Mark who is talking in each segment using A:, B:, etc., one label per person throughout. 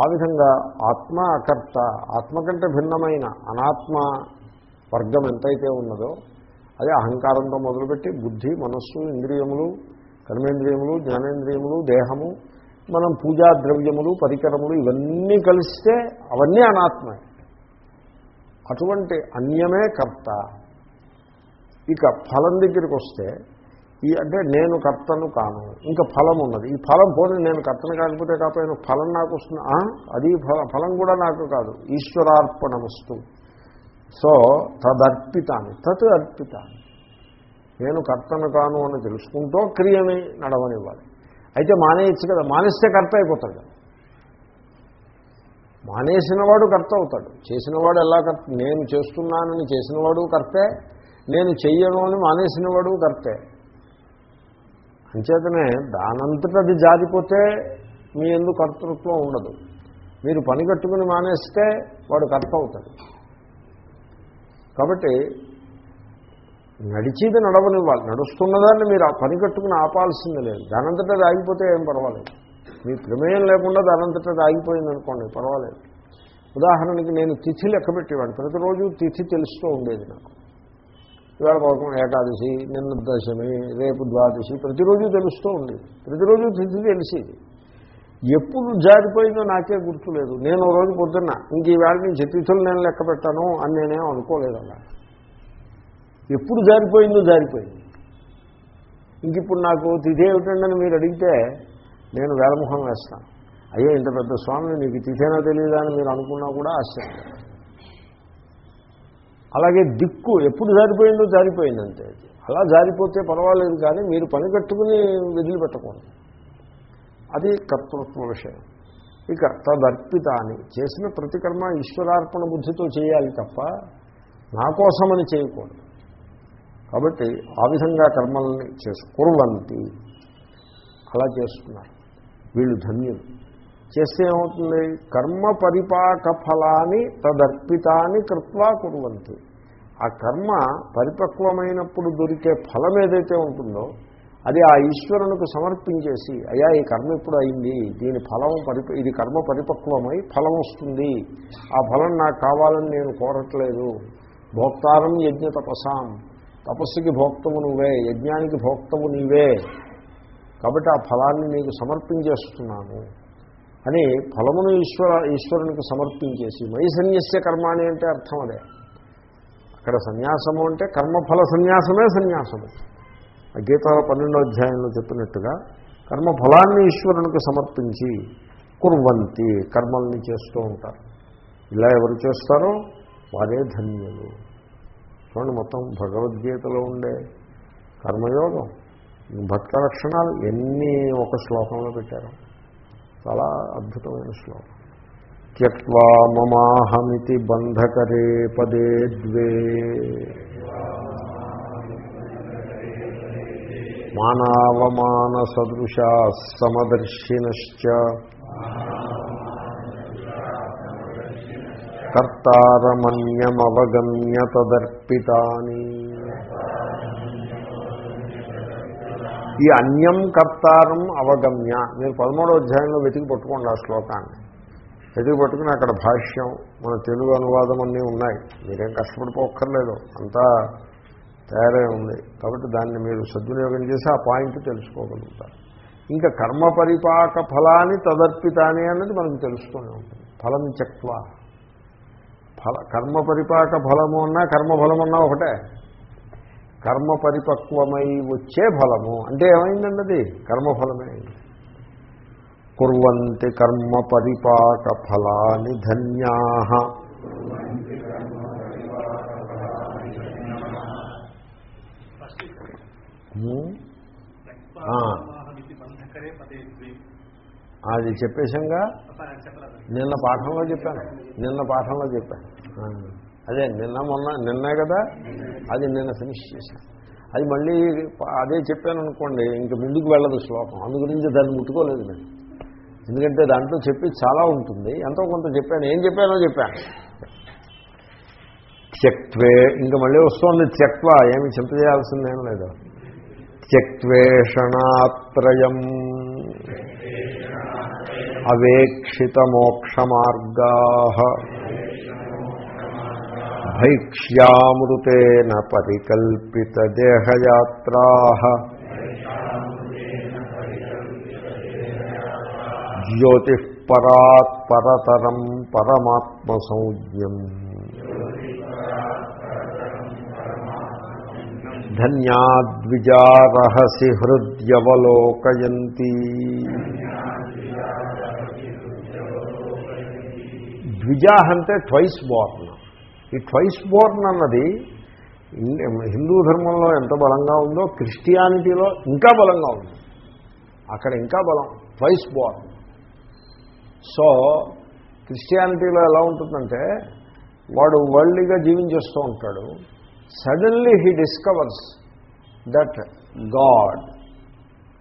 A: ఆ విధంగా ఆత్మ అకర్త ఆత్మ కంటే భిన్నమైన అనాత్మ వర్గం ఎంతైతే ఉన్నదో అదే అహంకారంతో మొదలుపెట్టి బుద్ధి మనస్సు ఇంద్రియములు కర్మేంద్రియములు జ్ఞానేంద్రియములు దేహము మనం పూజా ద్రవ్యములు పరికరములు ఇవన్నీ కలిస్తే అవన్నీ అనాత్మే. అటువంటి అన్యమే కర్త. ఇక ఫలం దగ్గరికి వస్తే ఈ అంటే నేను కర్తను కాను. ఇంకా ఫలం ఉన్నది. ఈ ఫలం పోనీ నేను కర్తను కాకపోతే కాకపోయినా ఫలం నాకు వస్తుంది. అది ఫల- ఫలం కూడా నాకు కాదు. ఈశ్వరార్పణమస్తు. సో తదర్పితాన్ని తత్ అర్పితాన్ని. నేను కర్తను కాను అని తెలుసుకుంటూ క్రియని నడవనివ్వాలి. అయితే మానేయచ్చు కదా. మానేస్తే కర్త అయిపోతాడు. మానేసినవాడు కర్త అవుతాడు. చేసినవాడు ఎలా కర్త? నేను చేస్తున్నానని చేసినవాడు కర్తే. నేను చెయ్యను అని మానేసినవాడు కర్తే. అంచేతనే దానంతట అది జారిపోతే మీ ఎందుకు కర్తృత్వం ఉండదు. మీరు పని కట్టుకుని మానేస్తే వాడు కర్త అవుతాడు. కాబట్టి నడిచేది నడవనివ్వాలి. నడుస్తున్నదాన్ని మీరు ఆ పని కట్టుకుని ఆపాల్సింది లేదు. దానంతటా అది ఆగిపోతే ఏం పర్వాలేదు. మీ ప్రమేయం లేకుండా దానంతటా అది ఆగిపోయింది అనుకోండి పర్వాలేదు. ఉదాహరణకి నేను తిథి లెక్క పెట్టేవాడిని. ప్రతిరోజు తిథి తెలుస్తూ ఉండేది నాకు. ఇవాళ పథకం ఏకాదశి నిన్న దశమి రేపు ద్వాదశి ప్రతిరోజు తెలుస్తూ ఉండేది ప్రతిరోజు తిథి తెలిసేది ఎప్పుడు జారిపోయిందో నాకే గుర్తులేదు. నేను ఓ రోజు పొద్దున్న ఇంక ఈవేళ నుంచి తిథులు నేను లెక్క పెట్టాను అని నేనేం అనుకోలేదు అలా. ఎప్పుడు జారిపోయిందో జారిపోయింది. ఇంక ఇప్పుడు నాకు తిథి ఏమిటండి మీరు అడిగితే నేను వేలముఖం వేస్తాను. అయ్యో ఇంత పెద్ద స్వామి నీకు తిథేనా తెలియదా అని మీరు అనుకున్నా కూడా ఆశ్చర్యం. అలాగే దిక్కు ఎప్పుడు జారిపోయిందో జారిపోయింది అంతే అలా జారిపోతే పర్వాలేదు కానీ మీరు పని కట్టుకుని వదిలిపెట్టకూడదు అది కర్తృత్వ విషయం. ఇక తదర్పిత అని చేసిన ప్రతికర్మ ఈశ్వరార్పణ బుద్ధితో చేయాలి తప్ప నా కోసమని చేయకూడదు. కాబట్టి ఆ విధంగా కర్మల్ని చేసుకుర్వంతి అలా చేస్తున్నారు. వీళ్ళు ధన్యులు. చేస్తే ఏమవుతుంది? కర్మ పరిపాక ఫలాన్ని తదర్పితాన్ని కృత్వా కురువంతి. ఆ కర్మ పరిపక్వమైనప్పుడు దొరికే ఫలం ఏదైతే ఉంటుందో అది ఆ ఈశ్వరునికి సమర్పించేసి అయ్యా ఈ కర్మ ఇప్పుడు అయింది దీని ఫలం పరిప ఇది కర్మ పరిపక్వమై ఫలం వస్తుంది. ఆ ఫలం నాకు కావాలని నేను కోరట్లేదు. భోక్తారం యజ్ఞ తపసాం. తపస్సుకి భోక్తము నువ్వే యజ్ఞానికి భోక్తము నీవే. కాబట్టి ఆ ఫలాన్ని నీకు సమర్పించేస్తున్నాను. అని ఫలమును ఈశ్వర ఈశ్వరునికి సమర్పించేసి మై సన్యస్య అని అంటే అర్థం అదే. అక్కడ సన్యాసము అంటే కర్మఫల సన్యాసమే సన్యాసము. ఆ గీత పన్నెండో అధ్యాయంలో చెప్పినట్టుగా కర్మఫలాన్ని ఈశ్వరునికి సమర్పించి కుర్వంతి కర్మల్ని చేస్తూ ఉంటారు. ఇలా ఎవరు చేస్తారో? వారే ధన్యులు. చూడండి మొత్తం భగవద్గీతలో ఉండే కర్మయోగం. భక్త లక్షణాలు ఎన్ని ఒక శ్లోకంలో పెట్టారు. చాలా అద్భుతమైన శ్లోకం. త్యక్వా మమాహమితి బంధకరే పదే ద్వే. మానవమాన సదృశా సమదర్శినశ్చ. కర్తారమన్యమవగమ్య తదర్పితాని ఈ అన్యం కర్తారం అవగమ్య. మీరు పదమూడో అధ్యాయంలో వెతికి పట్టుకోండి ఆ శ్లోకాన్ని. వెతికి పట్టుకుని అక్కడ భాష్యం మన తెలుగు అనువాదం అన్నీ ఉన్నాయి. మీరేం కష్టపడిపోక్కర్లేదు. అంతా తయారై ఉంది. కాబట్టి దాన్ని మీరు సద్వినియోగం చేసి ఆ పాయింట్ తెలుసుకోగలుగుతారు. ఇంకా కర్మ పరిపాక ఫలాన్ని తదర్పితాని అన్నది మనకు తెలుస్తూనే ఉంటుంది. ఫలం చక్వ. ఫల కర్మ పరిపాక ఫలము అన్నా కర్మఫలం అన్నా ఒకటే. కర్మ పరిపక్వమై వచ్చే ఫలము. అంటే ఏమైందండి అది కర్మఫలమే. అయింది కుర్వంతి కర్మ పరిపాక ఫలాని ధన్యా. అది చెప్పేశంగా? నిన్న పాఠంలో చెప్పాను. నిన్న పాఠంలో చెప్పాను. అదే నిన్న మొన్న నిన్నే కదా? అది నిన్న ఫినిష్ చేశాను. అది మళ్ళీ అదే చెప్పాను అనుకోండి ఇంక ముందుకు వెళ్ళదు శ్లోకం. అందు గురించి దాన్ని ముట్టుకోలేదు నేను. ఎందుకంటే దాంట్లో చెప్పి చాలా ఉంటుంది. ఎంతో కొంత చెప్పాను. ఏం చెప్పానో చెప్పాను త్యక్వే ఇంకా మళ్ళీ వస్తోంది త్యక్వ ఏమి చింత చేయాల్సిందేం లేదు. త్యక్వేషణాత్రయం అవేక్షిత మోక్ష మార్గా భైక్ష్యామృతేన పరికల్పిత దేహయాత్రా పరతరం పరమాత్మ సంజ్ఞం ధన్యాద్విజారహసి హృద్యవలోకయంతి ద్విజాహ్ అంటే ట్వైస్ బోర్న్ ఈ ట్వైస్ బోర్న్ అన్నది హిందూ ధర్మంలో ఎంత బలంగా ఉందో క్రిస్టియానిటీలో ఇంకా బలంగా ఉంది. అక్కడ ఇంకా బలం ట్వైస్ బోర్న్. సో క్రిస్టియానిటీలో ఎలా ఉంటుందంటే వాడు వరల్డ్గా జీవించేస్తూ ఉంటాడు. Suddenly he discovers that God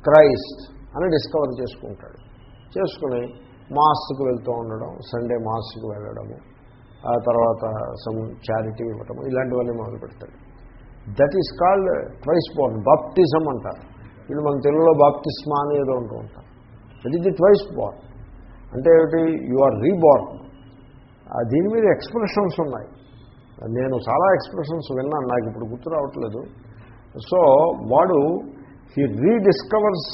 A: Christ అని డిస్కవర్ చేసుకుంటాడు. చేసుకుని మాస్కు వెళ్తూ ఉండడం సండే మాస్కు వెళ్ళడము. ఆ తర్వాత సమ్ చారిటీ ఇవ్వటం ఇలాంటివన్నీ మొదలు పెడతాడు. That is called twice born baptism అంటారు. వీళ్ళు మన తెలుగులో బాప్టిస్మా అని ఏదో ఉంటూ ఉంటారు. That is the twice born అంటే ఏమిటి? యు ఆర్ రీబార్న్ దీని మీద ఎక్స్ప్రెషన్స్ ఉన్నాయి. నేను చాలా ఎక్స్ప్రెషన్స్ విన్నాను నాకు ఇప్పుడు గుర్తు రావట్లేదు. సో వాడు he rediscovers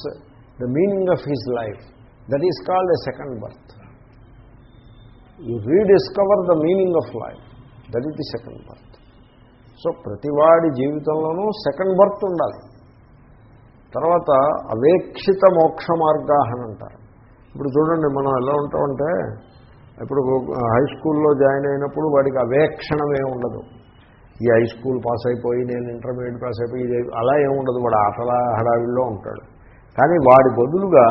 A: the meaning of his life that is called a second birth you rediscover the meaning of life that is the second birth so ప్రతివాడి జీవితంలోనూ సెకండ్ బర్త్ ఉండాలి. తర్వాత అవేక్షిత మోక్ష మార్గాహని అంటారు. ఇప్పుడు చూడండి మనం ఎలా ఉంటామంటే ఇప్పుడు హై స్కూల్లో జాయిన్ అయినప్పుడు వాడికి అవేక్షణమే ఉండదు. ఈ హై స్కూల్ పాస్ అయిపోయి నేను ఇంటర్మీడియట్ పాస్ అయిపోయి అలా ఏముండదు వాడు ఆటల హడావిల్లో ఉంటాడు. కానీ వాడి బదులుగా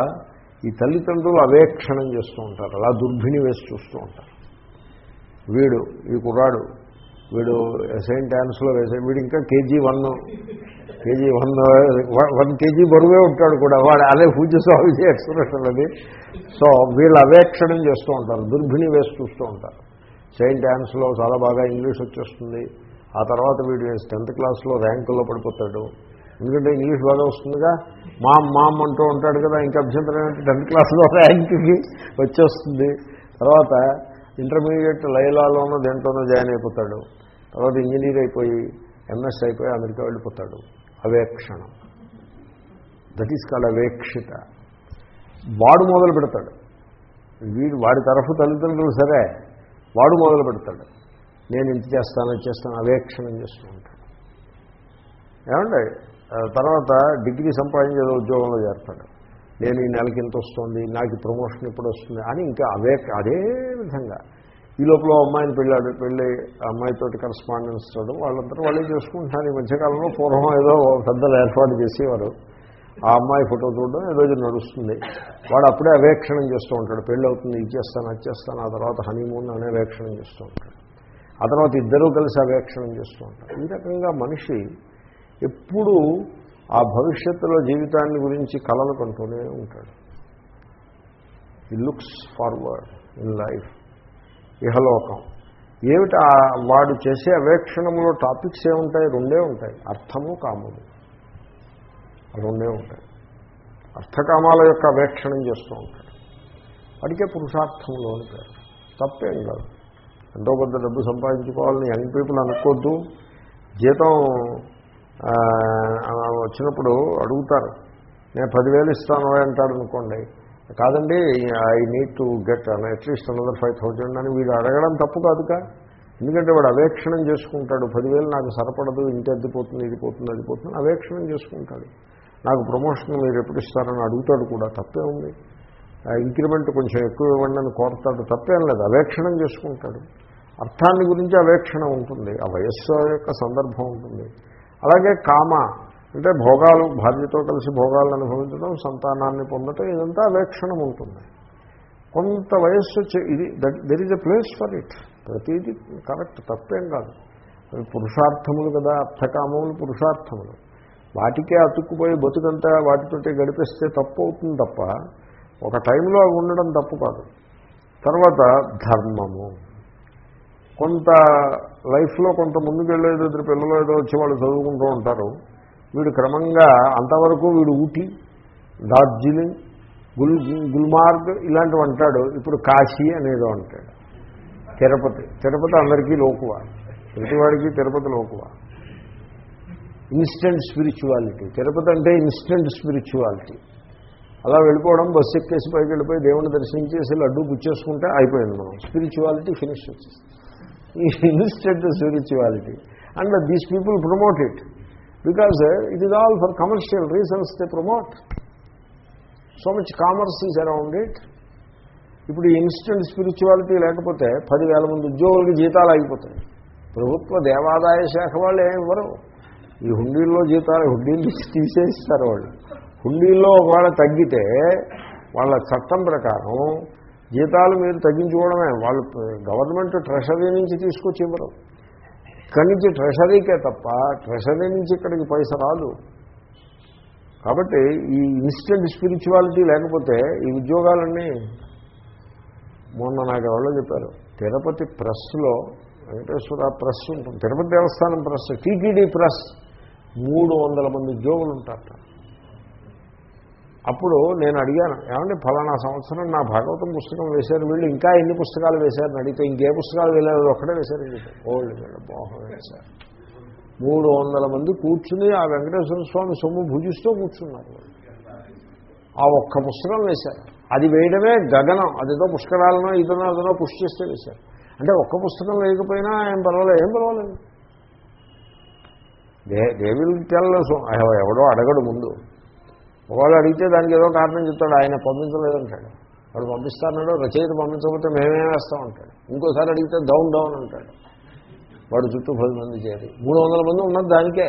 A: ఈ తల్లిదండ్రులు అవేక్షణం చేస్తూ ఉంటారు. అలా దుర్భిణి వేసి చూస్తూ ఉంటారు. వీడు ఈ కుర్రాడు వీడు సెయింట్ యాన్స్లో వేసే వీడు ఇంకా KG one KG one one KG బరువే ఉంటాడు కూడా. వాడు అదే పూజ స్వామి ఎక్స్ప్రెషన్ అది. సో వీళ్ళు అవేక్షణం చేస్తూ ఉంటారు. దుర్భిణి వేసి చూస్తూ ఉంటారు. సెయింట్ యాన్స్లో చాలా బాగా ఇంగ్లీష్ వచ్చేస్తుంది. ఆ తర్వాత వీడు టెన్త్ క్లాస్లో ర్యాంకుల్లో పడిపోతాడు. ఎందుకంటే ఇంగ్లీష్ బాగా వస్తుందిగా. మామ్ మామ్ అంటూ ఉంటాడు కదా ఇంకా అభ్యంతరం ఏంటంటే టెన్త్ క్లాస్లో ర్యాంక్కి వచ్చేస్తుంది. తర్వాత ఇంటర్మీడియట్ లైలాలోనో దేంట్లోనూ జాయిన్ అయిపోతాడు. తర్వాత ఇంజనీర్ అయిపోయి ఎంఎస్ అయిపోయి అమెరికా వెళ్ళిపోతాడు. అవేక్షణం. దట్ ఈస్ కాల్డ్ అవేక్షిత. వాడు మొదలు పెడతాడు. వీడు వాడి తరఫు తల్లిదండ్రులు సరే వాడు మొదలు పెడతాడు. నేను ఇంత చేస్తాను చేస్తాను అవేక్షణం చేస్తూ ఉంటాను ఏమండి? తర్వాత డిగ్రీ సంపాదించే ఉద్యోగంలో చేస్తాడు. నేను ఈ నెలకి ఇంత వస్తుంది నాకు ప్రమోషన్ ఇప్పుడు వస్తుంది అని ఇంకా అవే అదే విధంగా. ఈ లోపల అమ్మాయిని పెళ్ళాడు పెళ్ళి అమ్మాయితోటి కరస్పాండెన్స్ చేయడం వాళ్ళంతా వాళ్ళే చేసుకుంటున్నారు. ఈ మధ్యకాలంలో పూర్వం ఏదో పెద్దలు ఏర్పాటు చేసేవారు. ఆ అమ్మాయి ఫోటో చూడడం ఏదో నడుస్తుంది. వాడు అప్పుడే అవేక్షణం చేస్తూ ఉంటాడు. పెళ్ళి అవుతుంది ఇది చేస్తాను అది చేస్తాను ఆ తర్వాత హనీమూన్ అనే అవేక్షణం చేస్తూ ఉంటాడు. ఆ తర్వాత ఇద్దరూ కలిసి అవేక్షణం చేస్తూ ఉంటారు. ఈ రకంగా మనిషి ఎప్పుడూ ఆ భవిష్యత్తులో జీవితాన్ని గురించి కలలు కంటూనే ఉంటాడు. ఈ లుక్స్ ఫార్వర్డ్ ఇన్ లైఫ్ ఇహలోకం. ఏమిటి వాడు చేసే అవేక్షణంలో టాపిక్స్ ఏముంటాయి? రెండే ఉంటాయి. అర్థము కాముడు రెండే ఉంటాయి. అర్థకామాల యొక్క అవేక్షణం చేస్తూ ఉంటాడు. అడిగే పురుషార్థంలో అని పేరు. తప్పేం కాదు. ఎంతో కొంత డబ్బు సంపాదించుకోవాలని యంగ్ పీపుల్ అనుకోవద్దు జీతం వచ్చినప్పుడు అడుగుతారు. నేను పదివేలు ఇస్తాను అంటాడు అనుకోండి. కాదండి I need to get at least another five thousand అని వీడు అడగడం తప్పు కాదుగా ఎందుకంటే వాడు అవేక్షణం చేసుకుంటాడు. పదివేలు నాకు సరిపడదు ఇంటి అద్దిపోతుంది ఇది పోతుంది అది పోతుంది అవేక్షణం చేసుకుంటాడు. నాకు ప్రమోషన్ మీరు ఎప్పుడు ఇస్తారని అడుగుతాడు కూడా. తప్పే ఉంది. ఇంక్రిమెంట్ కొంచెం ఎక్కువ ఇవ్వండి అని కోరతాడు. తప్పేం లేదు. అవేక్షణం చేసుకుంటాడు. అర్థాన్ని గురించి అవేక్షణ ఉంటుంది. ఆ వయస్సు యొక్క సందర్భం ఉంటుంది. అలాగే కామ అంటే భోగాలు భార్యతో కలిసి భోగాలను అనుభవించడం సంతానాన్ని పొందటం ఇదంతా అవేక్షణం ఉంటుంది. కొంత వయస్సు ఇది there is a place for it ప్రతిదీ కరెక్ట్ తప్పేం కాదు. అవి పురుషార్థములు కదా అర్థకామములు పురుషార్థములు. వాటికే అతుక్కుపోయి బతుకంతా వాటితోటి గడిపిస్తే తప్పు అవుతుంది తప్ప ఒక టైంలో అవి ఉండడం తప్పు కాదు. తర్వాత ధర్మము. కొంత లైఫ్లో కొంత ముందుకెళ్ళేది ఇద్దరు పిల్లలు ఏదో వచ్చి వాళ్ళు చదువుకుంటూ ఉంటారు. వీడు క్రమంగా అంతవరకు వీడు ఊటీ డార్జిలింగ్ గుల్ గుల్మార్గ్ ఇలాంటివి అంటాడు. ఇప్పుడు కాశీ అనేదో అంటాడు. తిరుపతి. తిరుపతి అందరికీ లోకువ. ప్రతివాడికి తిరుపతి లోకువ. Instant spirituality. తిరుపతి అంటే ఇన్స్టెంట్ స్పిరిచువాలిటీ. అలా వెళ్ళిపోవడం బస్సు ఎక్కేసి పైకి వెళ్ళిపోయి దేవుని దర్శించేసి లడ్డు గుచ్చేసుకుంటే అయిపోయింది మనం. స్పిరిచువాలిటీ ఫినిష్ వచ్చేస్తుంది. Instead spirituality and these people promote it. Because it is all for commercial reasons they promote. So much commerce is around it. ఇప్పుడు ఈ ఇన్స్టెంట్ స్పిరిచువాలిటీ లేకపోతే పదివేల మంది ఉద్యోగులకి జీతాలు అయిపోతాయి ప్రభుత్వ దేవాదాయ శాఖ వాళ్ళు ఏమి ఇవ్వరు. ఈ హుండీల్లో జీతాలు హుండీలు తీసేస్తారు వాళ్ళు. హుండీల్లో ఒకవేళ తగ్గితే వాళ్ళ చట్టం ప్రకారం జీతాలు మీరు తగ్గించుకోవడమే. వాళ్ళు గవర్నమెంట్ ట్రెషరీ నుంచి తీసుకొచ్చి ఇవ్వరు. ఇక్కడి నుంచి ట్రెషరీకే తప్ప ట్రెషరీ నుంచి ఇక్కడికి పైస రాదు. కాబట్టి ఈ ఇన్స్టెంట్ స్పిరిచువాలిటీ లేకపోతే ఈ ఉద్యోగాలన్నీ మొన్న నాకు ఎవరో చెప్పారు తిరుపతి ప్రెస్లో వెంకటేశ్వర ప్రెస్ ఉంటుంది తిరుపతి దేవస్థానం ప్రెస్ టీటీడీ ప్రెస్ మూడు వందల మంది ఉద్యోగులు ఉంటారట. అప్పుడు నేను అడిగాను ఏమంటే ఫలానా సంవత్సరం నా భాగవతం పుస్తకం వేశారు వీళ్ళు ఇంకా ఎన్ని పుస్తకాలు వేశారని అడిగితే ఇంకే పుస్తకాలు వెళ్ళారు ఒక్కడే వేశారని చెప్పారు. ఓల్డ్ వీళ్ళు మోహం వేశారు. మూడు వందల మంది కూర్చుని ఆ వెంకటేశ్వర స్వామి సొమ్ము భుజిస్తూ కూర్చున్నారు. ఆ ఒక్క పుస్తకం వేశారు. అది వేయడమే గగనం. అదేదో పుష్కరాలనో ఇదనో అదనో పుష్ చేస్తే వేశారు. అంటే ఒక్క పుస్తకం లేకపోయినా ఏం పర్వాలేదు ఏం పర్వాలేదు. దే దే విల్ టెల్ ఎవడో అడగడు ముందు. ఒకవేళ అడిగితే దానికి ఏదో కారణం చెప్తాడు ఆయన పంపించలేదంటాడు. వాడు పంపిస్తానడు రచయిత పంపించకపోతే మేమే వేస్తాం అంటాడు. ఇంకోసారి అడిగితే డౌన్ డౌన్ అంటాడు. వాడు చుట్టూ పది మంది చేరి మూడు వందల మంది ఉన్నది దానికే.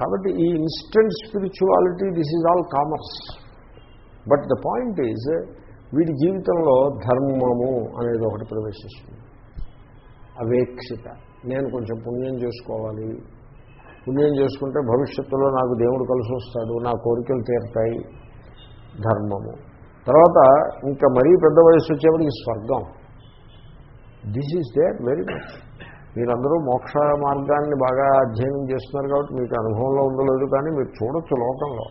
A: కాబట్టి ఈ instant spirituality this is all commerce but the point is వీడి జీవితంలో ధర్మము అనేది ఒకటి ప్రవేశిస్తుంది. అవేక్షిత. నేను కొంచెం పుణ్యం చేసుకోవాలి పుణ్యం చేసుకుంటే భవిష్యత్తులో నాకు దేవుడు కలిసి వస్తాడు నా కోరికలు తీరుతాయి. ధర్మము. తర్వాత ఇంకా మరీ పెద్ద వయసు వచ్చేప్పటికి స్వర్గం. This is there very much మీరందరూ మోక్ష మార్గాన్ని బాగా అధ్యయనం చేస్తున్నారు కాబట్టి మీకు అనుభవంలో ఉండలేదు కానీ మీరు చూడొచ్చు లోకంలో.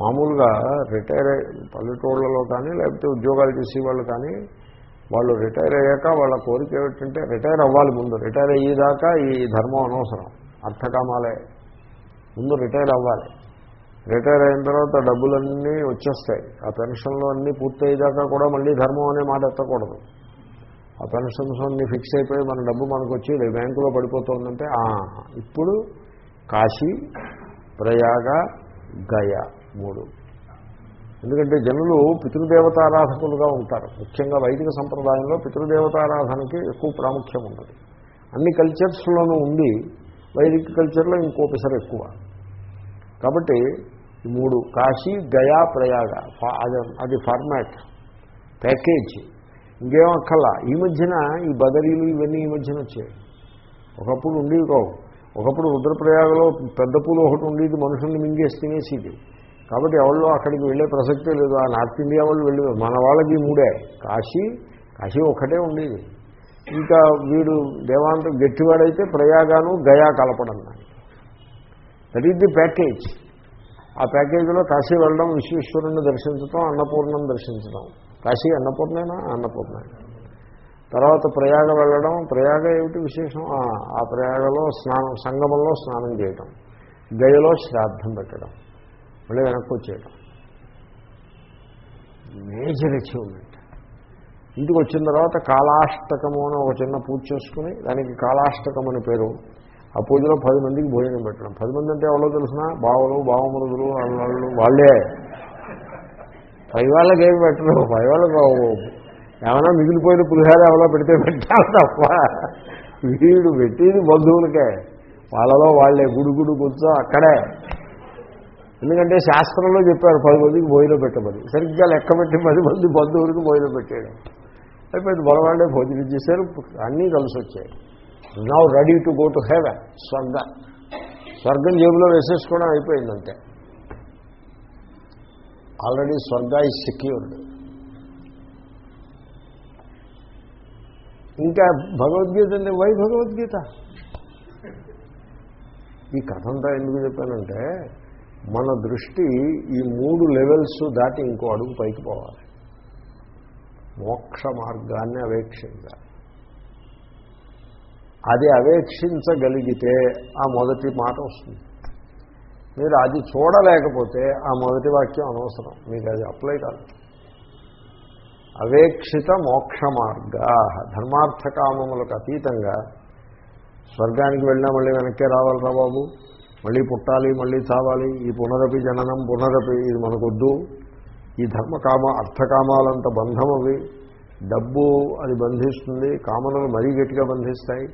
A: మామూలుగా రిటైర్ అయ్యి పల్లెటూళ్ళలో కానీ లేకపోతే ఉద్యోగాలు చేసేవాళ్ళు కానీ వాళ్ళు రిటైర్ అయ్యాక వాళ్ళ కోరిక ఏమిటంటే రిటైర్ అవ్వాలి ముందు. రిటైర్ అయ్యేదాకా ఈ ధర్మం అనవసరం. అర్థకామాలే. ముందు రిటైర్ అవ్వాలి. రిటైర్ అయిన తర్వాత డబ్బులన్నీ వచ్చేస్తాయి. ఆ పెన్షన్లు అన్నీ పూర్తయ్యేదాకా కూడా మళ్ళీ ధర్మం అనే మాట ఎత్తకూడదు. ఆ పెన్షన్స్ అన్నీ ఫిక్స్ అయిపోయి మన డబ్బు మనకు వచ్చి బ్యాంకులో పడిపోతుందంటే ఇప్పుడు కాశీ ప్రయాగ గయ మూడు. ఎందుకంటే జనులు పితృదేవతారాధకులుగా ఉంటారు. ముఖ్యంగా వైదిక సంప్రదాయంలో పితృదేవతారాధనకి ఎక్కువ ప్రాముఖ్యం ఉండదు అన్ని కల్చర్స్లోనూ ఉంది వైదిక కల్చర్లో ఇంకో ఎక్కువ. కాబట్టి మూడు కాశీ గయా ప్రయాగ అది అది ఫార్మాట్ ప్యాకేజ్. ఇంకేం అక్కర్లా? ఈ మధ్యన ఈ బదరీలు ఇవన్నీ ఈ మధ్యన వచ్చాయి. ఒకప్పుడు ఉండేవి కావు. ఒకప్పుడు రుద్రప్రయాగలో పెద్ద పూలు ఒకటి ఉండేది మనుషుల్ని మింగేసి తినేసేది. కాబట్టి ఎవరు అక్కడికి వెళ్ళే ప్రసక్తే లేదు. ఆ నార్త్ ఇండియా వాళ్ళు వెళ్ళే మన వాళ్ళకి మూడే. కాశీ కాశీ ఒక్కటే ఉండేది. ఇంకా వీడు దేవాంత గట్టివాడైతే ప్రయాగాను గయా కలపడం. దానికి దట్ ఈజ్ ది ప్యాకేజ్ ఆ ప్యాకేజీలో కాశీ వెళ్ళడం విశ్వేశ్వరుణ్ణి దర్శించడం అన్నపూర్ణం దర్శించడం కాశీ అన్నపూర్ణేనా? అన్నపూర్ణ. తర్వాత ప్రయాగ వెళ్ళడం. ప్రయాగ ఏమిటి విశేషం? ఆ, ప్రయాగలో స్నానం సంగమంలో స్నానం చేయడం గయలో శ్రాద్ధం పెట్టడం. మళ్ళీ వెనక్కి వచ్చేయడం మేజర్ అచీవ్మెంట్ ఇంటికి వచ్చిన తర్వాత కాలాష్టకము అని ఒక చిన్న పూజ చేసుకుని దానికి కాలాష్టకం అని పేరు. ఆ పూజలో పది మందికి భోజనం పెట్టడం. పది మంది అంటే ఎవరో తెలిసిన? బావలు బావమరుదులు అల్లాళ్ళు వాళ్ళే. పై వాళ్ళకి ఏమి పెట్టడం పై వాళ్ళకి ఏమైనా మిగిలిపోయిన పులిహార ఎవరో పెడితే పెట్టాలి తప్ప. వీడు పెట్టేది బంధువులకే. వాళ్ళలో వాళ్ళే గుడుగుడు కూర్చో అక్కడే. ఎందుకంటే శాస్త్రంలో చెప్పారు పది మందికి భోజనం పెట్టమని. సరిగ్గా లెక్క పెట్టి పది మంది బంధువులకు భోజనం పెట్టాడు అయిపోయింది. బలవాళ్ళే భోజనం చేశారు అన్నీ కలిసి వచ్చాయి. Now ready to go to heaven స్వర్గ. స్వర్గం జేబులో వేసేసుకోవడం అయిపోయిందంటే ఆల్రెడీ స్వర్గ ఈ సెక్యూర్డ్ ఇంకా భగవద్గీత అంటే వై భగవద్గీత? ఈ కథంతా ఎందుకు చెప్పానంటే మన దృష్టి ఈ మూడు లెవెల్స్ దాటి ఇంకో అడుగు పైకి పోవాలి. మోక్ష మార్గాన్ని అవేక్షించాలి. అది అవేక్షించగలిగితే ఆ మొదటి మాట వస్తుంది. మీరు అది చూడలేకపోతే ఆ మొదటి వాక్యం అనవసరం. మీకు అది అప్లై కాదు. అవేక్షిత మోక్ష మార్గ ధర్మార్థకామములకు అతీతంగా స్వర్గానికి వెళ్ళినా మళ్ళీ వెనక్కే రావాలరా బాబు. మళ్ళీ పుట్టాలి మళ్ళీ చావాలి. ఈ పునరపి జననం పునరపి ఇది మనకొద్దు. ఈ ధర్మకామ అర్థకామాలంత బంధం అవి డబ్బు అది బంధిస్తుంది కామనలు మరీ గట్టిగా బంధిస్తాయి.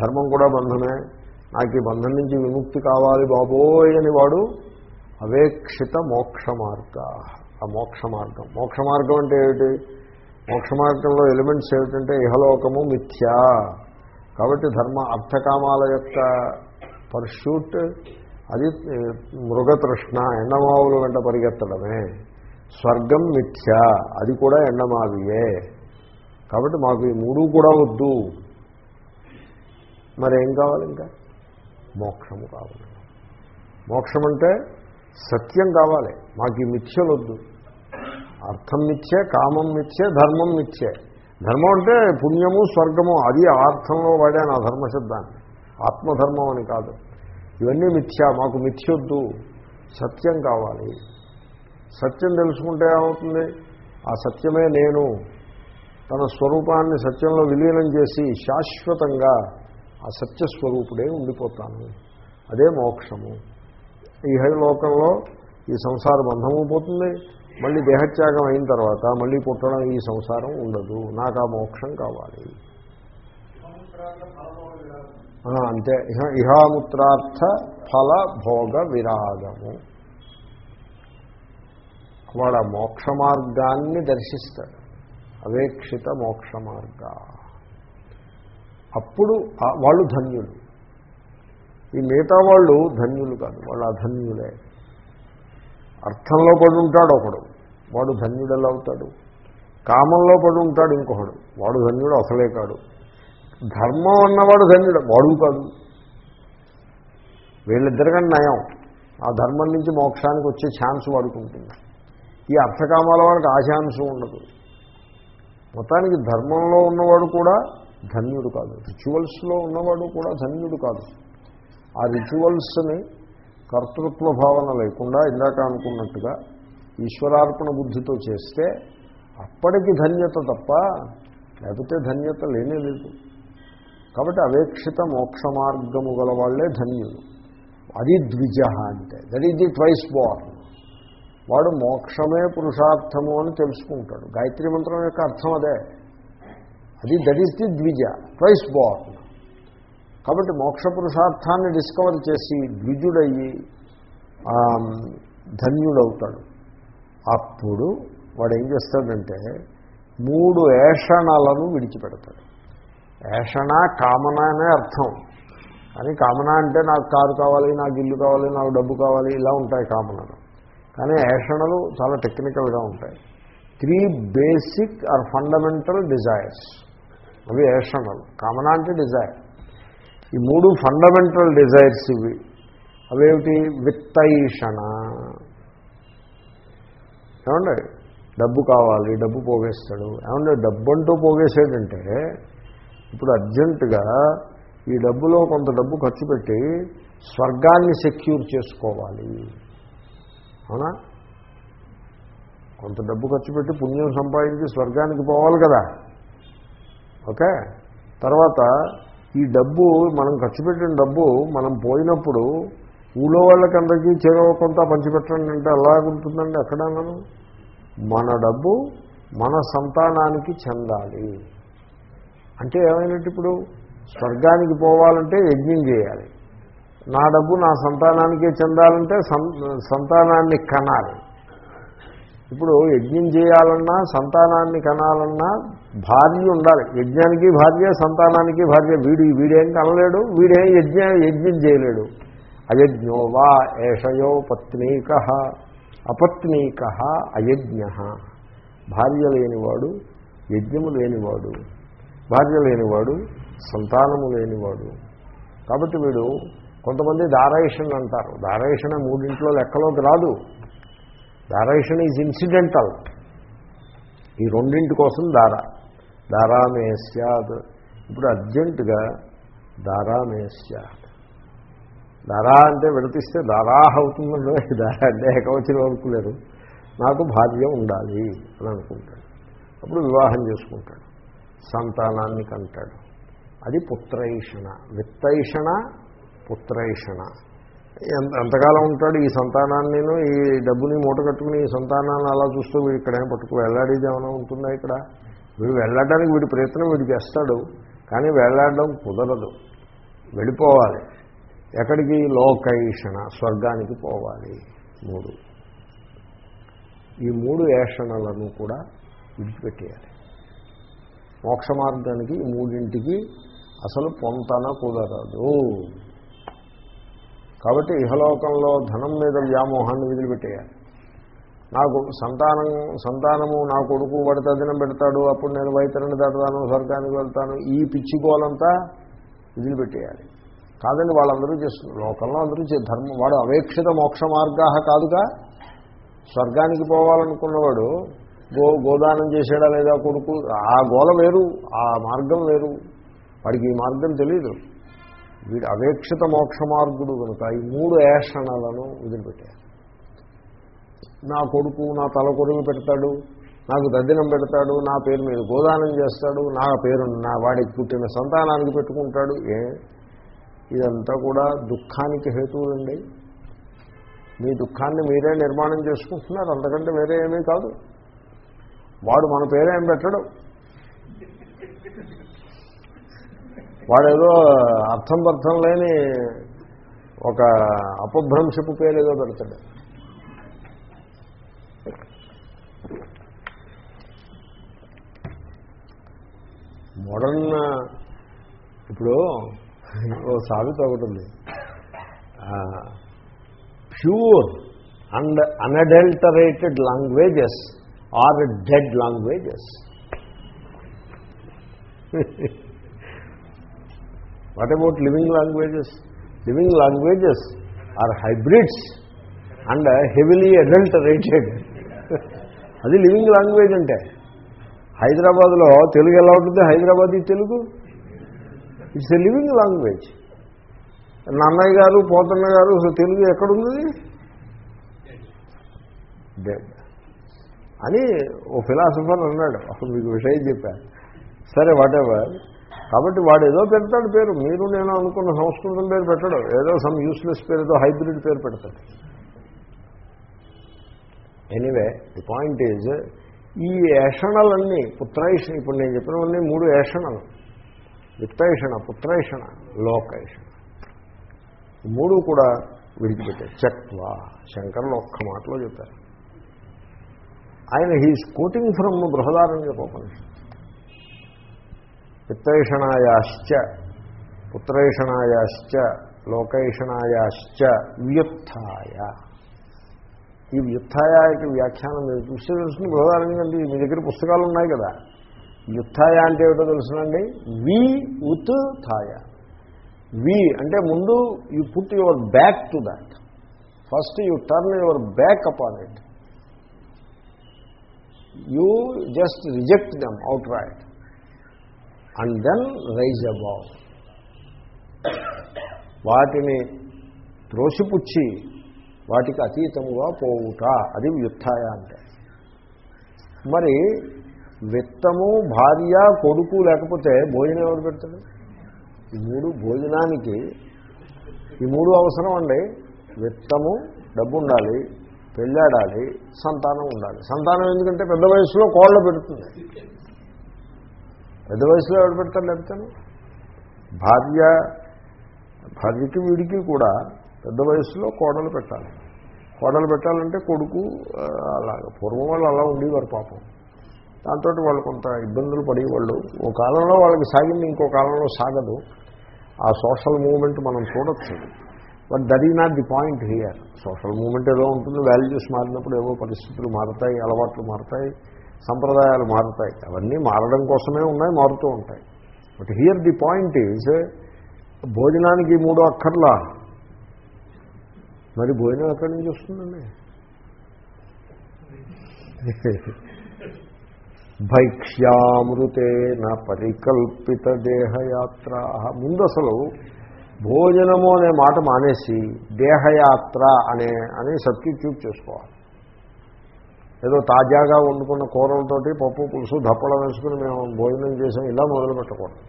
A: ధర్మం కూడా బంధమే. నాకు ఈ బంధం నుంచి విముక్తి కావాలి బాబోయ్ అని వాడు అవేక్షిత మోక్ష మార్గ ఆ మోక్ష మార్గం మోక్ష మార్గం అంటే ఏమిటి? మోక్ష మార్గంలో ఎలిమెంట్స్ ఏమిటంటే ఇహలోకము మిథ్యా. కాబట్టి ధర్మ అర్థకామాల యొక్క పర్షూట్ అది మృగతృష్ణ ఎండమావుల వెంట పరిగెత్తడమే. స్వర్గం మిథ్య అది కూడా ఎండమావియే. కాబట్టి మాకు ఈ మూడు కూడా వద్దు. మరేం కావాలి ఇంకా? మోక్షము కావాలి. మోక్షం అంటే సత్యం కావాలి. మాకు ఈ మిథ్యలు వద్దు. అర్థం మిథ్యే కామం మిథ్యే ధర్మం మిథ్యే. ధర్మం అంటే పుణ్యము స్వర్గము అది ఆ అర్థంలో వాడే నా ధర్మశబ్దాన్ని ఆత్మధర్మం అని కాదు. ఇవన్నీ మిథ్య మాకు మిథ్యొద్దు. సత్యం కావాలి. సత్యం తెలుసుకుంటే ఏమవుతుంది? ఆ సత్యమే నేను. తన స్వరూపాన్ని సత్యంలో విలీనం చేసి శాశ్వతంగా ఆ సత్యస్వరూపుడే ఉండిపోతాను. అదే మోక్షము. ఈ లోకంలో ఈ సంసార బంధము పోతుంది. మళ్ళీ దేహత్యాగం అయిన తర్వాత మళ్ళీ పుట్టడం ఈ సంసారం ఉండదు. నాకు ఆ మోక్షం కావాలి. అంతే. ఇహ ఇహాముత్రార్థ ఫల భోగ విరాగము. వాడు ఆ మోక్ష మార్గాన్ని దర్శిస్తాడు. అవేక్షిత మోక్ష మార్గ అప్పుడు వాళ్ళు ధన్యులు. ఈ మిగతా వాళ్ళు ధన్యులు కాదు వాళ్ళు అధన్యులే. అర్థంలో పడి ఉంటాడు ఒకడు వాడు ధన్యుడల్లా అవుతాడు. కామంలో పడి ఉంటాడు ఇంకొకడు వాడు ధన్యుడు అసలే కాడు. ధర్మం అన్నవాడు ధన్యుడు వాడు కాదు. వీళ్ళిద్దరికన్నా నయం ఆ ధర్మం నుంచి మోక్షానికి వచ్చే ఛాన్స్ వాడుకుంటుంది ఈ అర్థకామాల వాడికి ఆశాంశం ఉండదు. మొత్తానికి ధర్మంలో ఉన్నవాడు కూడా ధన్యుడు కాదు. రిచువల్స్లో ఉన్నవాడు కూడా ధన్యుడు కాదు. ఆ రిచువల్స్ని కర్తృత్వ భావన లేకుండా ఇందాక అనుకున్నట్టుగా ఈశ్వరార్పణ బుద్ధితో చేస్తే అప్పటికి ధన్యత తప్ప లేకపోతే ధన్యత లేనే లేదు. కాబట్టి అవేక్షిత మోక్ష మార్గము గల వాళ్ళే ధన్యులు. అది ద్విజ అంటే that is the twice born వాడు మోక్షమే పురుషార్థము అని తెలుసుకుంటాడు. గాయత్రి మంత్రం యొక్క అర్థం అదే. అది దట్ ఈస్ ది ద్విజ ట్వైస్ బోర్న్. కాబట్టి మోక్ష పురుషార్థాన్ని డిస్కవర్ చేసి ద్విజుడయ్యి ధన్యుడవుతాడు. అప్పుడు వాడు ఏం చేస్తాడంటే మూడు ఏషణలను విడిచిపెడతాడు. ఏషణ కామన అనే అర్థం. కానీ కామన అంటే నాకు కారు కావాలి నాకు ఇల్లు కావాలి నాకు డబ్బు కావాలి ఇలా ఉంటాయి కామనలు. కానీ ఏషణలు చాలా టెక్నికల్గా ఉంటాయి. Three basic or fundamental desires అవి ఏషణలు కామన అంటే డిజైర్ ఈ మూడు ఫండమెంటల్ డిజైర్స్ ఇవి. అవేమిటి? విత్తైషణ. ఏమండి? డబ్బు కావాలి డబ్బు పోగేస్తాడు. ఏమంటే డబ్బు అంటూ పోగేసేటంటే ఇప్పుడు అర్జెంటుగా ఈ డబ్బులో కొంత డబ్బు ఖర్చు పెట్టి స్వర్గాన్ని సెక్యూర్ చేసుకోవాలి. అవునా? కొంత డబ్బు ఖర్చు పెట్టి పుణ్యం సంపాదించి స్వర్గానికి పోవాలి కదా. ఓకే? తర్వాత ఈ డబ్బు మనం ఖర్చు పెట్టిన డబ్బు మనం పోయినప్పుడు ఊళ్ళో వాళ్ళకందరికీ చెరవ కొంత పంచిపెట్టండి అంటే ఎలాగుంటుందండి ఎక్కడన్నాను మన డబ్బు మన సంతానానికి చెందాలి. అంటే ఏమైనట్టు ఇప్పుడు? స్వర్గానికి పోవాలంటే యజ్ఞం చేయాలి. నా డబ్బు నా సంతానానికే చెందాలంటే సంతానాన్ని కనాలి. ఇప్పుడు యజ్ఞం చేయాలన్నా సంతానాన్ని కనాలన్నా భార్య ఉండాలి. యజ్ఞానికి భార్య సంతానానికి భార్య. వీడు వీడేం కనలేడు వీడేం యజ్ఞ యజ్ఞం చేయలేడు. అయజ్ఞో వా ఏషయో పత్నీక. అపత్నీక అయజ్ఞ. భార్య లేనివాడు యజ్ఞము లేనివాడు భార్య లేనివాడు సంతానము లేనివాడు. కాబట్టి వీడు కొంతమంది దారాయిషన్ అంటారు. దారాయిషన్ మూడింట్లో లెక్కలోకి రాదు. దారాయిషన్ ఈజ్ ఇన్సిడెంటల్. ఈ రెండింటి కోసం దారా. దారామేస్యాద్ ఇప్పుడు అర్జెంటుగా దారామేస్యాద్ దారా అంటే విడతిస్తే దారాహ అవుతుందండి దారా అంటే ఏకవచనం అనుకోలేరు. నాకు భార్య ఉండాలి అని అనుకుంటాడు. అప్పుడు వివాహం చేసుకుంటాడు. సంతానాన్ని కంటాడు. అది పుత్రైషణ. విత్తైషణ పుత్రేషణ. ఎంత ఎంతకాలం ఉంటాడు ఈ సంతానాన్ని నేను ఈ డబ్బుని మూట కట్టుకుని ఈ సంతానాన్ని అలా చూస్తూ వీడు ఇక్కడేం పట్టుకు వెళ్ళాడేది ఏమైనా ఉంటుందా ఇక్కడ? వీడు వెళ్ళడానికి వీడి ప్రయత్నం వీడు చేస్తాడు కానీ వెళ్ళాడడం కుదరదు. వెళ్ళిపోవాలి. ఎక్కడికి? లోకైషణ స్వర్గానికి పోవాలి. మూడు. ఈ మూడు ఏషణలను కూడా విడిచిపెట్టేయాలి. మోక్ష మార్గానికి ఈ మూడింటికి అసలు పొంతన కుదరదు. కాబట్టి ఇహలోకంలో ధనం మీద వ్యామోహాన్ని వదిలిపెట్టేయాలి. నాకు సంతానం సంతానము నా కొడుకు పడితే దినం పెడతాడు అప్పుడు నేను వైతరిని దాటుతాను స్వర్గానికి వెళ్తాను ఈ పిచ్చిగోలంతా వదిలిపెట్టేయాలి. కాదండి వాళ్ళందరూ చేస్తున్నారు లోకంలో అందరూ చే- ధర్మం వాడు అవేక్షిత మోక్ష మార్గా కాదుగా? స్వర్గానికి పోవాలనుకున్నవాడు గో గోదానం చేసేడా లేదా కొడుకు? ఆ గోల వేరు ఆ మార్గం వేరు. వాడికి ఈ మార్గం తెలియదు వీడు అవేక్షిత మోక్ష మార్గుడు కనుక ఈ మూడు ఏషణలను వదిలిపెట్టారు. నా కొడుకు నా తల కొడుకు పెడతాడు నాకు దద్దినం పెడతాడు నా పేరు మీద గోదానం చేస్తాడు నా పేరు నా వాడికి పుట్టిన సంతానానికి పెట్టుకుంటాడు. ఏ? ఇదంతా కూడా దుఃఖానికి హేతువులండి మీ దుఃఖాన్ని మీరే నిర్మాణం చేసుకుంటున్నారు అంతకంటే వేరే ఏమీ కాదు. వాడు మన పేరేం పెట్టడు. వాడేదో అర్థం అర్థం లేని ఒక అపభ్రంశపు పేరు ఏదో పెడతాడు. మోడర్న్ ఇప్పుడు ఓ సాబిత ఒకటి ఉంది. Pure and unadulterated languages are dead languages. What about living languages living languages are hybrids and heavily adulterated అది లివింగ్ లాంగ్వేజ్ అంటే. హైదరాబాద్లో తెలుగు ఎలా ఉంటుంది? Hyderabadi Telugu? It's a living language Nannayya garu Pothana గారు తెలుగు ఎక్కడుంది? డెడ్ అని ఓ ఫిలాసఫర్ అన్నాడు. అప్పుడు మీకు విషయం చెప్పాను సరే వాటెవర్ కాబట్టి వాడు ఏదో పెడతాడు పేరు. మీరు నేను అనుకున్న సంస్కృతం పేరు పెట్టడం. ఏదో సమ్ యూస్లెస్ పేరు ఏదో హైబ్రిడ్ పేరు పెడతాడు. ఎనీవే ది పాయింట్ ఈజ్ ఈ ఏషణలన్నీ పుత్రైషణ ఇప్పుడు నేను చెప్పినవన్నీ మూడు ఏషణలు విత్తైషణ పుత్రైషణ లోకైషణ. మూడు కూడా విడిచిపెట్టారు. చక్వా శంకర్లు ఒక్క మాటలో చెప్పారు. ఆయన హీస్ కోటింగ్ ఫ్రమ్ బృహదారణ్యోపనిషత్ విత్తైషణాయాశ్చ పుత్రేషణాయాశ్చ లోకైషణాయాశ్చ వ్యుత్థాయ. ఈ వ్యుత్థాయాకి వ్యాఖ్యానం మీరు చూస్తే తెలుసుకుని బృహదారణ్యం మీ దగ్గర పుస్తకాలు ఉన్నాయి కదా. వ్యుత్య అంటే ఏమిటో తెలుసునండి? వి ఉత్ థాయ వి అంటే ముందు you put your back to that first you turn your back upon it you just reject them outright and then rise above వాటిని త్రోసిపుచ్చి వాటికి అతీతముగా పోవుట అది వ్యుత్థాయ అంటే. మరి విత్తము భార్య కొడుకు లేకపోతే భోజనం ఎవరు పెడతాడు ఈ మూడు భోజనానికి ఈ మూడు అవసరం అండి. విత్తము డబ్బు ఉండాలి పెళ్ళాడాలి సంతానం ఉండాలి. సంతానం ఎందుకంటే పెద్ద వయసులో కోళ్ళ పెడుతుంది. పెద్ద వయసులో ఎవరు పెడతారు లేకపోతే? భార్య భార్యకి వీడికి కూడా పెద్ద వయసులో కోడలు పెట్టాలి. కోడలు పెట్టాలంటే కొడుకు ఆ, అలాగ. పూర్వం వాళ్ళు అలా ఉండేవారు పాపం. దాంతో వాళ్ళు కొంత ఇబ్బందులు పడేవాళ్ళు. ఓ కాలంలో వాళ్ళకి సాగింది ఇంకో కాలంలో సాగదు. ఆ సోషల్ మూవ్మెంట్ మనం చూడొచ్చు. But that is not the point here social movement ఏదో ఉంటుంది వాల్యూస్ మారినప్పుడు ఏవో పరిస్థితులు మారుతాయి అలవాట్లు మారుతాయి. సంప్రదాయాలు మారుతాయి. అవన్నీ మారడం కోసమే ఉన్నాయి మారుతూ ఉంటాయి. But here the point is భోజనానికి మూడు అక్కర్లా? మరి భోజనం ఎక్కడి నుంచి వస్తుందండి? భైక్ష్యామృతేన పరికల్పిత దేహయాత్ర. ముందు అసలు భోజనము అనే మాట మానేసి దేహయాత్ర అనే అని సబ్స్టిట్యూట్ చేసుకోవాలి. ఏదో తాజాగా వండుకున్న కూరలతోటి పప్పు పులుసు దప్పడం వేసుకుని మేము భోజనం చేసాం. ఇలా మొదలు పెట్టకూడదు.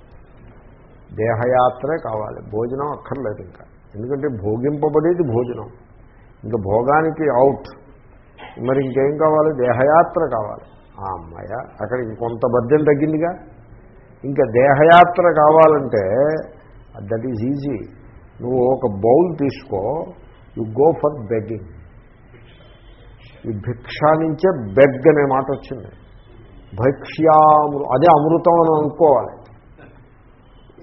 A: దేహయాత్రే కావాలి. భోజనం అక్కర్లేదు ఇంకా. ఎందుకంటే భోగింపబడేది భోజనం. ఇంకా భోగానికి అవుట్ మరి ఇంకేం కావాలి? దేహయాత్ర కావాలి. ఆ అమ్మాయ అక్కడికి కొంత బద్దెం తగ్గిందిగా? ఇంకా దేహయాత్ర కావాలంటే దట్ ఈజ్ ఈజీ నువ్వు ఒక బౌల్ తీసుకో. యు గో ఫర్ బెగ్గింగ్ ఈ భిక్ష నుంచే బెగ్ అనే మాట వచ్చింది. భక్ష్యామృ అదే అమృతం అని అనుకోవాలి.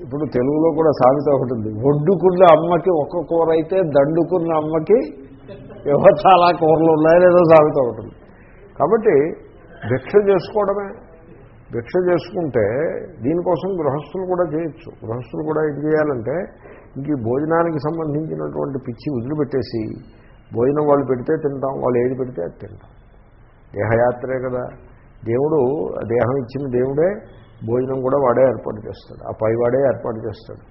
A: ఇప్పుడు తెలుగులో కూడా సామెత ఒకటి ఉంది. ఒడ్డుకున్న అమ్మకి ఒక్క కూర అయితే దండుకున్న అమ్మకి ఏవో చాలా కూరలు ఉన్నాయనేదో సామెత ఒకటి ఉంది. కాబట్టి భిక్ష చేసుకోవడమే. భిక్ష చేసుకుంటే దీనికోసం గృహస్థులు కూడా చేయొచ్చు. గృహస్థులు కూడా ఏం చేయాలంటే ఇంక ఈ భోజనానికి సంబంధించినటువంటి పిచ్చి వదిలిపెట్టేసి భోజనం వాళ్ళు పెడితే తింటాం వాళ్ళు ఏది పెడితే అది తింటాం. దేహయాత్రే కదా. దేవుడు దేహం ఇచ్చిన దేవుడే భోజనం కూడా వాడే ఏర్పాటు చేస్తాడు. ఆ పై వాడే ఏర్పాటు చేస్తాడు.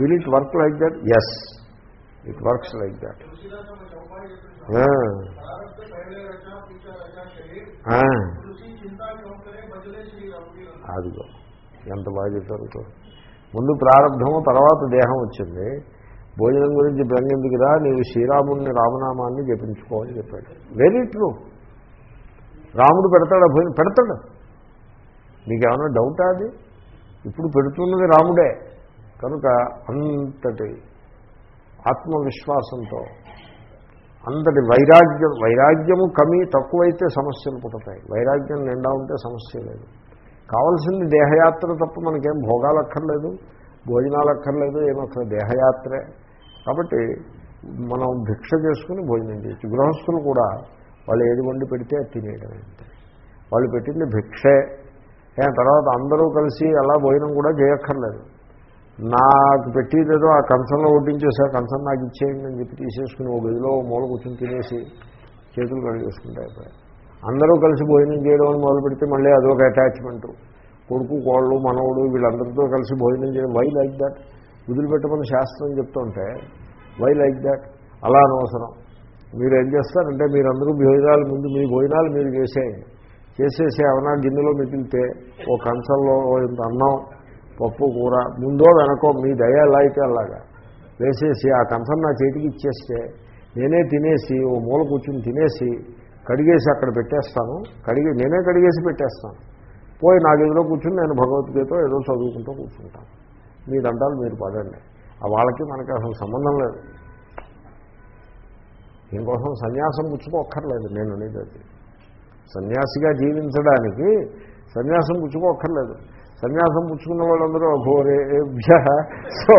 A: Will it work like that? Yes it works like that. అదిగో ఎంత బాగా చెప్పారు ముందు ప్రారంభము తర్వాత దేహం వచ్చింది. భోజనం గురించి బెంగెందుకురా నీవు శ్రీరాముడిని రామనామాన్ని జపించుకోవాలని చెప్పాడు. వెరీ ట్రూ రాముడు పెడతాడా భోజనం? పెడతాడు. మీకేమైనా డౌటా అది? ఇప్పుడు పెడుతున్నది రాముడే. కనుక అంతటి ఆత్మవిశ్వాసంతో అంతటి వైరాగ్యం వైరాగ్యము కమి తక్కువైతే సమస్యలు పుడతాయి. వైరాగ్యం నిండా ఉంటే సమస్య లేదు. కావలసింది దేహయాత్ర తప్ప మనకేం భోగాలు అక్కర్లేదు భోజనాలు అక్కర్లేదు ఏమక్కర్లేదు దేహయాత్రే. కాబట్టి మనం భిక్ష చేసుకుని భోజనం చేయొచ్చు. గృహస్థులు కూడా వాళ్ళు ఏది వండి పెడితే అది తినేయడం అంతే. వాళ్ళు పెట్టింది భిక్షే. తర్వాత అందరూ కలిసి అలా భోజనం కూడా చేయక్కర్లేదు. నాకు పెట్టేదేదో ఆ కంచంలో వడ్డించేసి ఆ కంచం నాకు ఇచ్చేయండి అని చెప్పి తీసేసుకుని ఓ గదిలో మూల కూర్చొని తినేసి చేతులు కడిగేసుకుంటే అందరూ కలిసి భోజనం చేయడం అని మొదలు పెడితే మళ్ళీ అదొక అటాచ్మెంట్ కొడుకు కోళ్ళు మనవుడు వీళ్ళందరితో కలిసి భోజనం చేయడం. వై లైక్ దట్ వదిలిపెట్టమని శాస్త్రం చెప్తుంటే వై లైక్ దాట్ అలా అనవసరం. మీరు ఏం చేస్తారంటే మీరందరూ భోజనాలు ముందు మీ భోజనాలు మీరు చేసేయండి చేసేసి ఏమన్నా గిన్నెలో మిగిలితే ఓ కంచంలో ఇంత అన్నం పప్పు కూర ముందో వెనకో మీ దయ ఎలా అయితే అలాగా వేసేసి ఆ కంచం నా చేతికి ఇచ్చేస్తే నేనే తినేసి ఓ మూల కూర్చుని తినేసి కడిగేసి అక్కడ పెట్టేస్తాను. కడిగి నేనే కడిగేసి పెట్టేస్తాను. పోయి నా గదిలో కూర్చుని నేను భగవద్గీత ఏదో చదువుకుంటూ కూర్చుంటాను. మీ దండాలు మీరు పడండి. ఆ వాళ్ళకి మనకి అసలు సంబంధం లేదు. దీనికోసం సన్యాసం పుచ్చుకోక్కర్లేదు నేను అనేది అది సన్యాసిగా జీవించడానికి సన్యాసం పుచ్చుకోక్కర్లేదు. సన్యాసం పుచ్చుకున్న వాళ్ళందరూ ఘోరేభ్య సో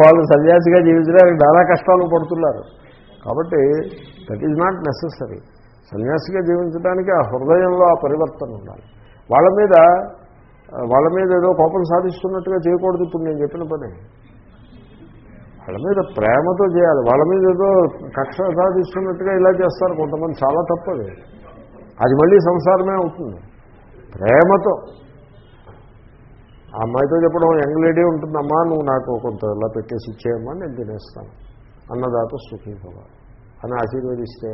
A: వాళ్ళు సన్యాసిగా జీవించడానికి చాలా కష్టాలు పడుతున్నారు. కాబట్టి దట్ ఈజ్ నాట్ నెససరీ సన్యాసిగా జీవించడానికి ఆ హృదయంలో ఆ పరివర్తన ఉండాలి. వాళ్ళ మీద వాళ్ళ మీద ఏదో కోపం సాధిస్తున్నట్టుగా చేయకూడదు ఇప్పుడు నేను చెప్పిన పని. వాళ్ళ మీద ప్రేమతో చేయాలి. వాళ్ళ మీద ఏదో కక్ష సాధిస్తున్నట్టుగా ఇలా చేస్తారు. కొంతమంది చాలా తప్పది అది. మళ్ళీ సంసారమే అవుతుంది. ప్రేమతో. ఆ అమ్మాయితో చెప్పడం యంగ్ లేడీ ఉంటుందమ్మా నువ్వు నాకు కొంత ఇలా పెట్టేసి ఇచ్చేయమ్మా నేను తినేస్తాను. అన్నదాత సుఖీభవ అని ఆశీర్వదిస్తే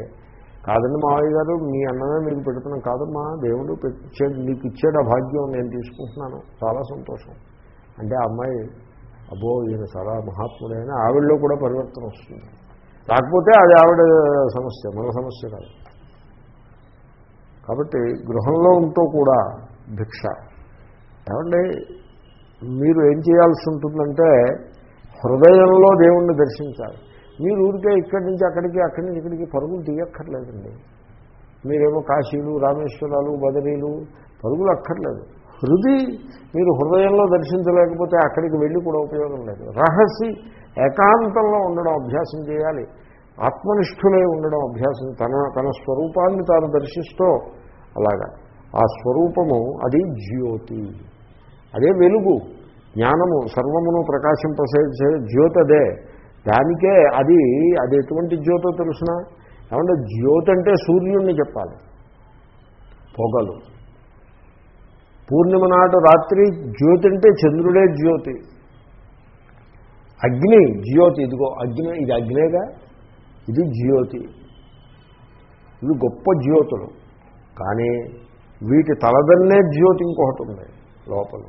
A: కాదండి మావయ్య గారు మీ అన్నమే మీకు పెడుతున్నాం కాదమ్మా దేవుడు ఇచ్చాడు నీకు ఇచ్చాడు ఆ భాగ్యం నేను తీసుకుంటున్నాను. చాలా సంతోషం. అంటే ఆ అమ్మాయి అబ్బో ఈయన చాలా మహాత్ముడైన ఆవిడలో కూడా పరివర్తన వస్తుంది. కాకపోతే అది ఆవిడ సమస్య మన సమస్య కాదు. కాబట్టి గృహంలో ఉంటూ కూడా భిక్ష. ఏమండి మీరు ఏం చేయాల్సి ఉంటుందంటే హృదయంలో దేవుణ్ణి దర్శించాలి. మీరు ఊరికే ఇక్కడి నుంచి అక్కడికి అక్కడి నుంచి ఇక్కడికి పరుగులు తీయక్కర్లేదండి. మీరేమో కాశీలు రామేశ్వరాలు బదరీలు పరుగులు అక్కర్లేదు. హృది మీరు హృదయంలో దర్శించలేకపోతే అక్కడికి వెళ్ళి కూడా ఉపయోగం లేదు. రహస్య ఏకాంతంలో ఉండడం అభ్యాసం చేయాలి. ఆత్మనిష్ఠులే ఉండడం అభ్యాసం తన తన స్వరూపాన్ని తాను దర్శిస్తూ అలాగా. ఆ స్వరూపము అది జ్యోతి. అదే వెలుగు. జ్ఞానము సర్వమును ప్రకాశింపసే జ్యోతి అదే దానికే అది అది ఎటువంటి జ్యోతో తెలుసిన? ఏమంటే జ్యోతి అంటే సూర్యుడిని చెప్పాలి. పొగలు. పూర్ణిమ నాడు రాత్రి జ్యోతి అంటే చంద్రుడే జ్యోతి. అగ్ని జ్యోతి. ఇదిగో అగ్ని ఇది అగ్నేగా? ఇది జ్యోతి. ఇవి గొప్ప జ్యోతులు. కానీ వీటి తలదన్నే జ్యోతి ఇంకొకటి ఉంది లోపల.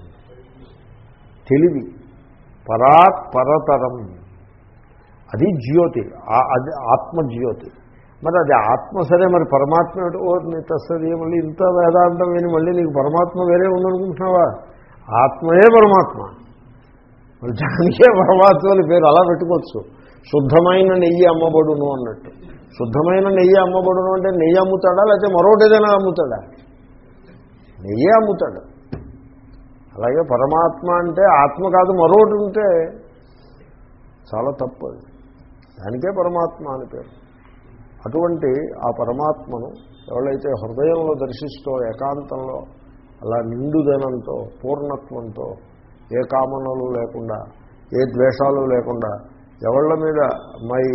A: తెలివి. పరాత్ పరతరం అది జ్యోతి అది ఆత్మ ఆత్మజ్యోతి మరి అది ఆత్మ సరే మరి పరమాత్మ ఏమిటో? ఓ తస్సది మళ్ళీ ఇంత వేదాంతం విని మళ్ళీ నీకు పరమాత్మ వేరే ఉందనుకుంటున్నావా? ఆత్మయే పరమాత్మ. మరి దానికే పరమాత్మ అని పేరు అలా పెట్టుకోవచ్చు. శుద్ధమైన నెయ్యి అమ్మబడును అన్నట్టు. శుద్ధమైన నెయ్యి అమ్మబడును అంటే నెయ్యి అమ్ముతాడా? లేకపోతే మరొకటి ఏదైనా అమ్ముతాడా? నెయ్యి అమ్ముతాడు. అలాగే పరమాత్మ అంటే ఆత్మ కాదు మరొకటి ఉంటే చాలా తప్పు అది. దానికే పరమాత్మ అని పేరు. అటువంటి ఆ పరమాత్మను ఎవరైతే హృదయంలో దర్శిస్తూ ఏకాంతంలో అలా నిండుదనంతో పూర్ణత్వంతో ఏ కామనలు లేకుండా ఏ ద్వేషాలు లేకుండా ఎవళ్ళ మీద my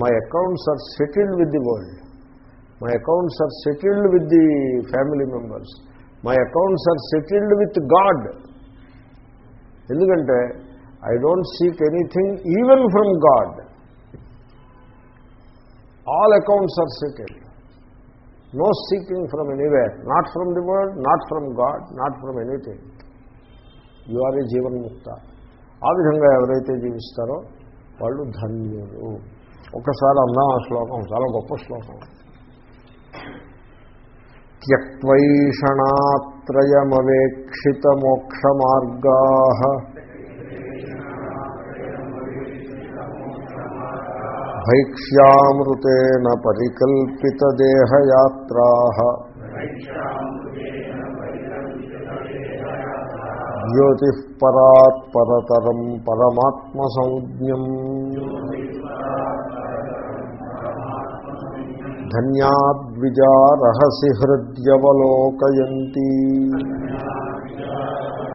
A: my accounts are settled with the world. My accounts are settled with the family members. My accounts are settled with God. ఎందుకంటే I don't seek anything even from God. All accounts are settled no seeking from anywhere not from the world not from God not from anything you are a జీవన్ముక్త ఆ విధంగా ఎవరైతే జీవిస్తారో వాళ్ళు ధన్యులు. ఒకసారి అందాం ఆ శ్లోకం చాలా గొప్ప శ్లోకం. త్యక్వైషణాత్రయమవేక్షిత మోక్షమార్గా భైక్ష్యామృతేన పరికల్పితదేహయాత్రా జ్యోతి పరాత్ పరతరం పరమాత్మసంజ్ఞం ధన్యాద్విజా రహసి హృద్యవలోకయంతి